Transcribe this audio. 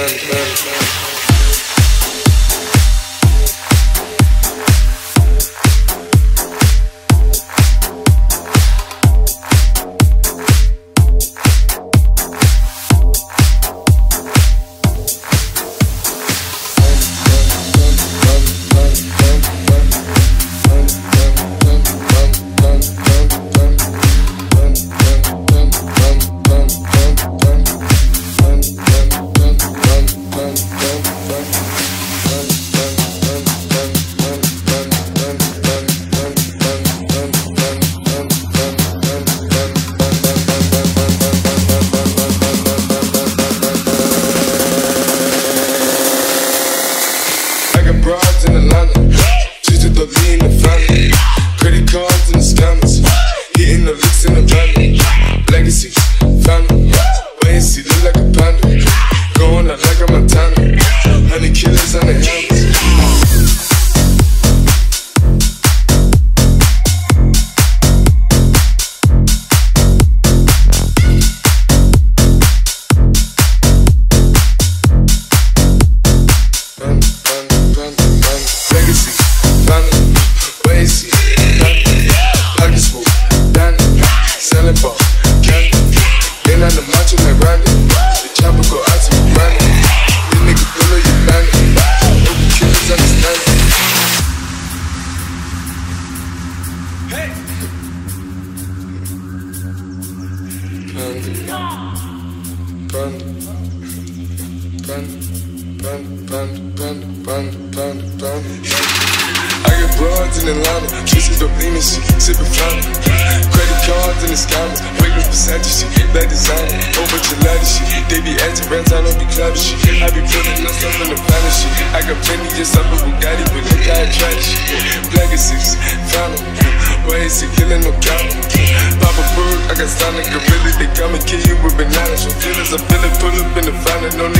burn, burn. in Atlanta, juices don't lean and shit, sipping fountain. Credit cards in the sky, waiting for Santa shit, design, over gelato shit. They be acting rats, I don't be clapping. I be putting up stuff in the. I got plenty, just up with Bugatti, but look how I try shit. Black six ways, he killing no count. Pop a bird, I got sonic, gorilla, they come and kill you with bananas. I'm feelings, I'm feeling, pull up in the fountain, no need